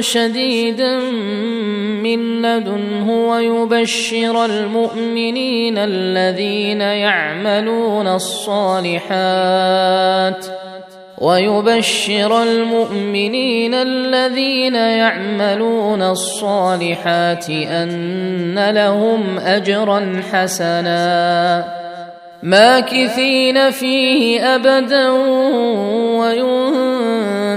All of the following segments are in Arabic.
شديدا من لدنه ويبشر المؤمنين الذين يعملون الصالحات ويبشر المؤمنين الذين يعملون الصالحات أن لهم أجرا حسنا ماكثين فيه أبدا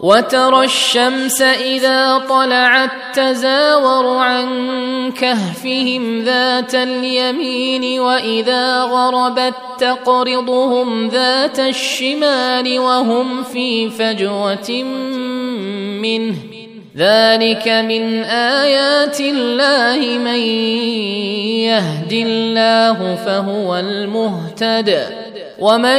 وترى الشمس إذا طلعت تزاور عن كهفهم ذات اليمين وإذا غربت تقرضهم ذات الشمال وهم في فجوة منه. ذلك من آيات الله من يهد الله فهو المهتد. ومن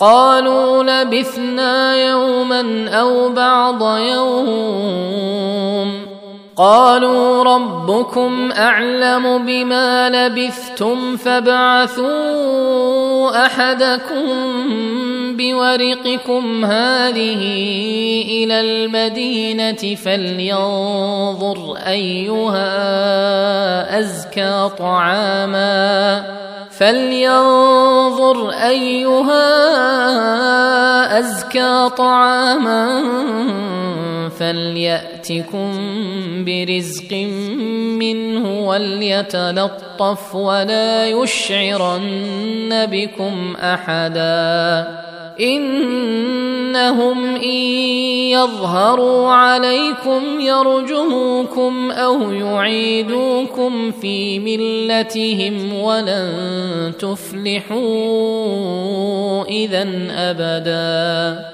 قالوا لبثنا يوما أو بعض يوم. قالوا ربكم أعلم بما لبثتم فابعثوا أحدكم بورقكم هذه إلى المدينة فلينظر أيها أزكى طعاما. فلينظر أيها أزكى طعاما فليأتكم برزق منه وليتلطف ولا يشعرن بكم أحدا إنهم إن يظهروا عليكم يرجموكم أو يعيدوكم في ملتهم ولن تفلحوا إذا أبدا.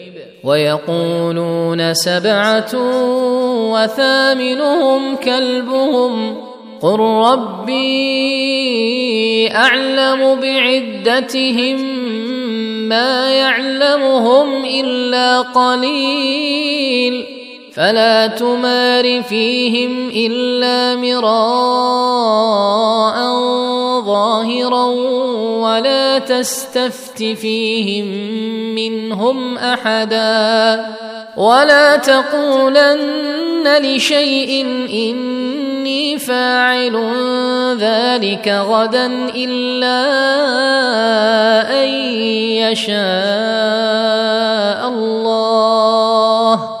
ويقولون سبعة وثامنهم كلبهم. قل ربي أعلم بعدتهم ما يعلمهم إلا قليل. فلا تمار فيهم إلا مراء ظاهرا ولا تستفت فيهم منهم أحدا ولا تقولن لشيء إني فاعل ذلك غدا إلا أن يشاء الله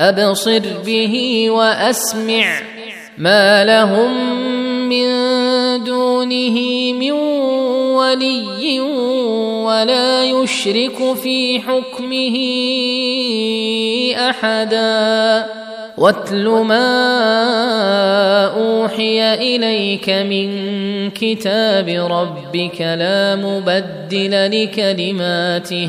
أبصر به وأسمع ما لهم من دونه من ولي ولا يشرك في حكمه أحدا واتل ما أوحي إليك من كتاب ربك لا مبدل لكلماته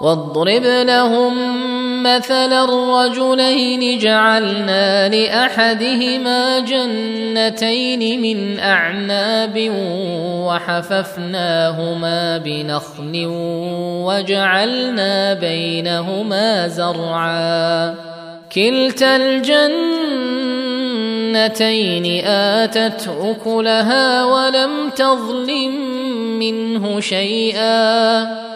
واضرب لهم مثلا الرجلين جعلنا لأحدهما جنتين من أعناب وحففناهما بنخل وجعلنا بينهما زرعا. كلتا الجنتين آتت أكلها ولم تظلم منه شيئا.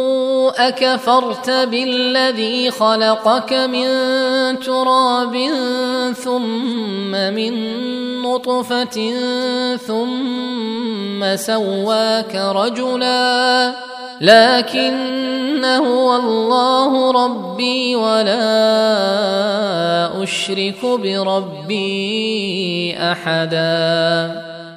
أكفرت بالذي خلقك من تراب ثم من نطفة ثم سواك رجلا لكن هو الله ربي ولا أشرك بربي أحدا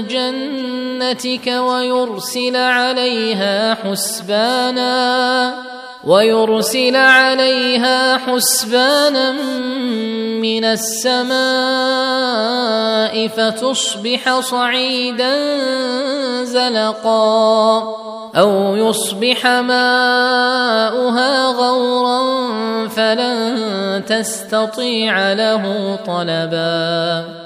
جنتك ويرسل عليها حسبانا ويرسل عليها حسبانا من السماء فتصبح صعيدا زلقا أو يصبح ماؤها غورا فلن تستطيع له طلبا.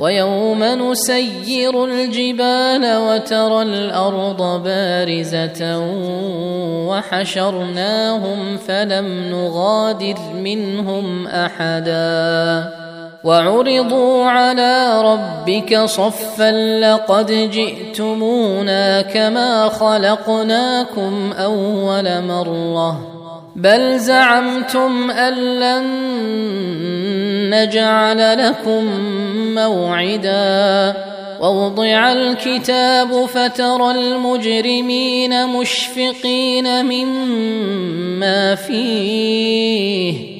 ويوم نسير الجبال وترى الأرض بارزة وحشرناهم فلم نغادر منهم أحدا وعرضوا على ربك صفا لقد جئتمونا كما خلقناكم أول مرة بل زعمتم أن لن نجعل لكم موعدا. ووضع الكتاب فترى المجرمين مشفقين مما فيه.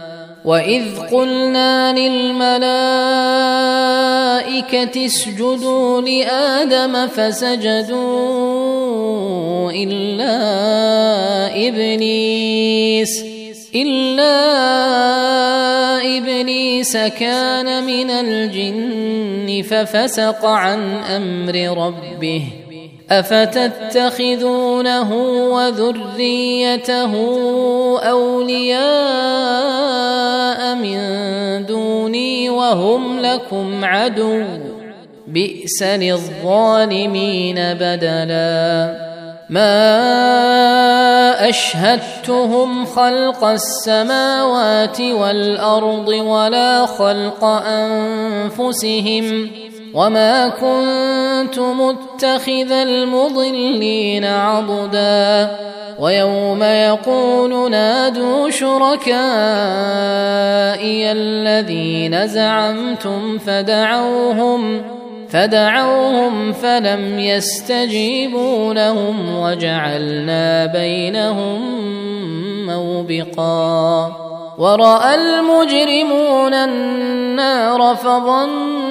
واذ قلنا للملائكه اسجدوا لادم فسجدوا الا ابليس الا ابليس كان من الجن ففسق عن أمر ربه افتتخذونه وذريته اولياء من دوني وهم لكم عدو بئس للظالمين بدلا ما اشهدتهم خلق السماوات والارض ولا خلق انفسهم وما كنت متخذ المضلين عضدا ويوم يقول نادوا شركائي الذين زعمتم فدعوهم فدعوهم فلم يستجيبوا لهم وجعلنا بينهم موبقا وراى المجرمون النار فظنوا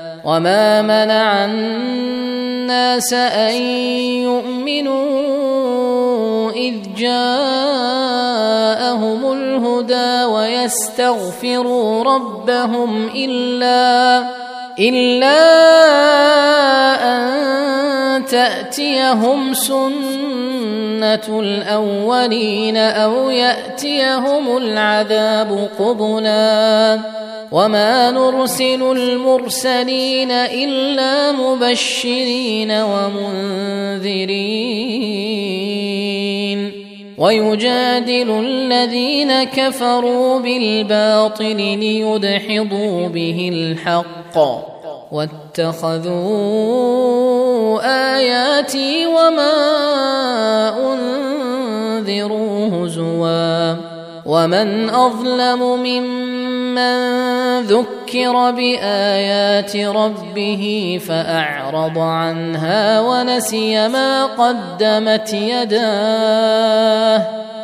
وما منع الناس ان يؤمنوا اذ جاءهم الهدى ويستغفروا ربهم الا الا ان تاتيهم سنه الاولين أو ياتيهم العذاب قبلا وما نرسل المرسلين الا مبشرين ومنذرين ويجادل الذين كفروا بالباطل ليدحضوا به الحق واتخذوا اياتي وما انذروا هزوا ومن اظلم ممن ذكر بايات ربه فاعرض عنها ونسي ما قدمت يداه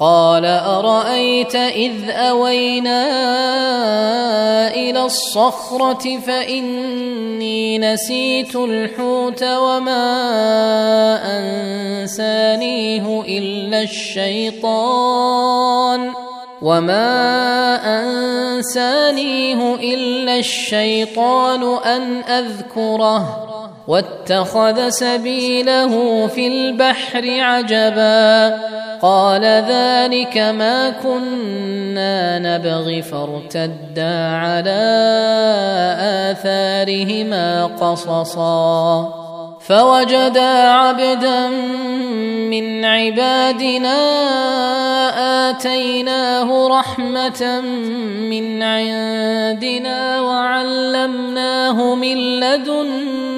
قال أرأيت إذ أوينا إلى الصخرة فإني نسيت الحوت وما أنسانيه إلا الشيطان وما أنسانيه إلا الشيطان أن أذكره واتخذ سبيله في البحر عجبا. قال ذلك ما كنا نبغي فارتدا على آثارهما قصصا. فوجدا عبدا من عبادنا آتيناه رحمة من عندنا وعلمناه من لدنا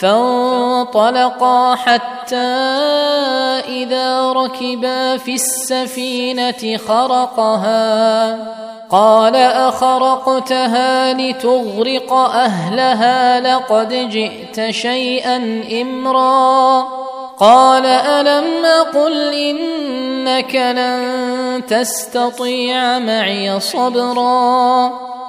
فانطلقا حتى إذا ركبا في السفينة خرقها. قال أخرقتها لتغرق أهلها لقد جئت شيئا إمرا. قال ألم أقل إنك لن تستطيع معي صبرا؟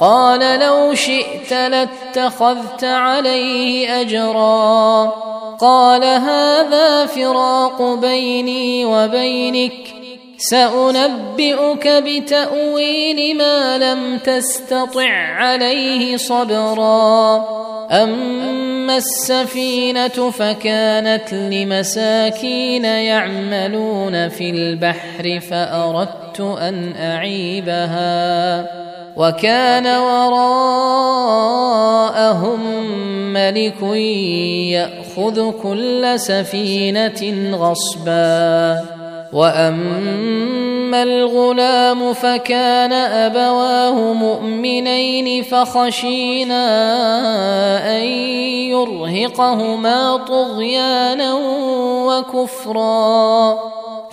قال لو شئت لاتخذت عليه أجرا. قال هذا فراق بيني وبينك سأنبئك بتأويل ما لم تستطع عليه صبرا. أما السفينة فكانت لمساكين يعملون في البحر فأردت أن أعيبها. وكان وراءهم ملك يأخذ كل سفينة غصبا. وأما الغلام فكان أبواه مؤمنين فخشينا أن يرهقهما طغيانا وكفرا.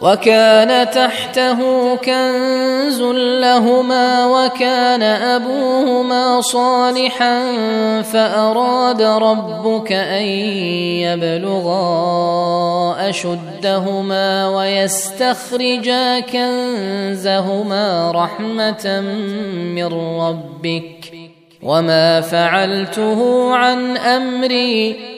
وكان تحته كنز لهما وكان أبوهما صالحا فأراد ربك أن يبلغا أشدهما ويستخرجا كنزهما رحمة من ربك وما فعلته عن أمري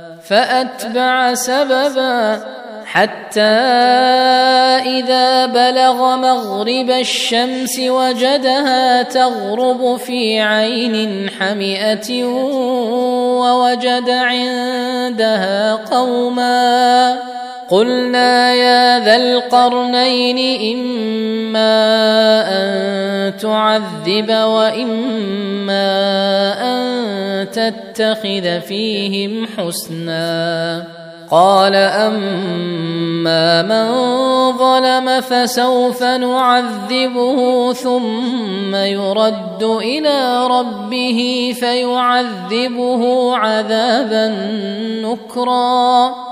فأتبع سببا حتى إذا بلغ مغرب الشمس وجدها تغرب في عين حمئة ووجد عندها قوما قلنا يا ذا القرنين إما أن تعذب وإما أن تتخذ فيهم حسنا. قال أما من ظلم فسوف نعذبه ثم يرد إلى ربه فيعذبه عذابا نكرا.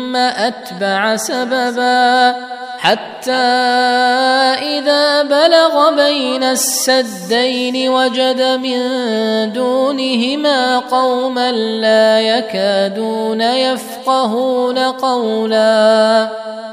أتبع سببا حتى إذا بلغ بين السدين وجد من دونهما قوما لا يكادون يفقهون قولا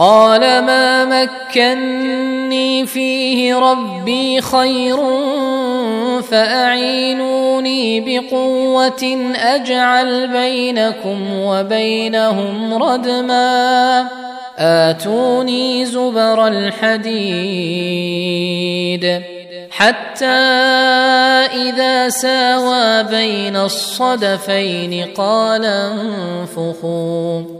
قال ما مكني فيه ربي خير فأعينوني بقوة أجعل بينكم وبينهم ردما آتوني زبر الحديد حتى إذا ساوى بين الصدفين قال انفخوا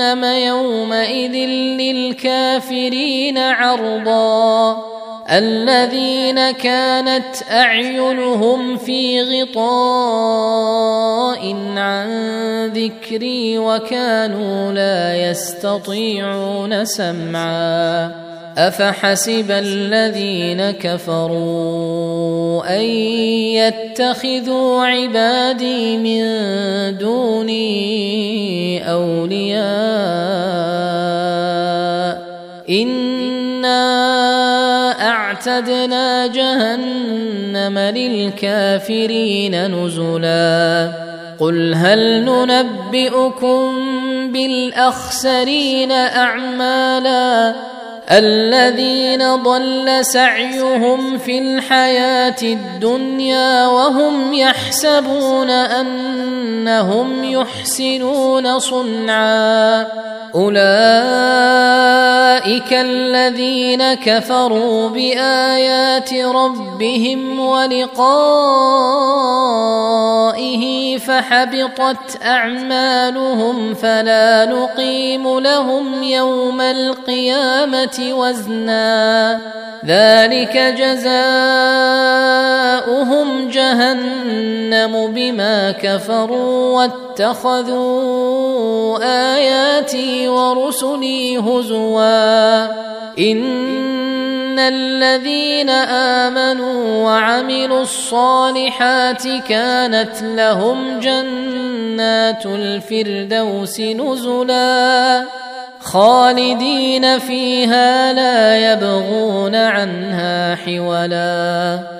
جهنم يومئذ للكافرين عرضا. الذين كانت أعينهم في غطاء عن ذكري وكانوا لا يستطيعون سمعا. أفحسب الذين كفروا أن يتخذوا عبادي من دوني أولياء إنا أعتدنا جهنم للكافرين نزلا قل هل ننبئكم بالأخسرين أعمالا الذين ضل سعيهم في الحياة الدنيا وهم يحسبون أنهم يحسنون صنعا أولئك الذين كفروا بآيات ربهم ولقائه فحبطت أعمالهم فلا نقيم لهم يوم القيامة وزنا ذلك جزاؤهم جهنم بما كفروا واتخذوا آياتي ورسلي هزوا. إن الذين آمنوا وعملوا الصالحات كانت لهم جنات الفردوس نزلا. خالدين فيها لا يبغون عنها حولا.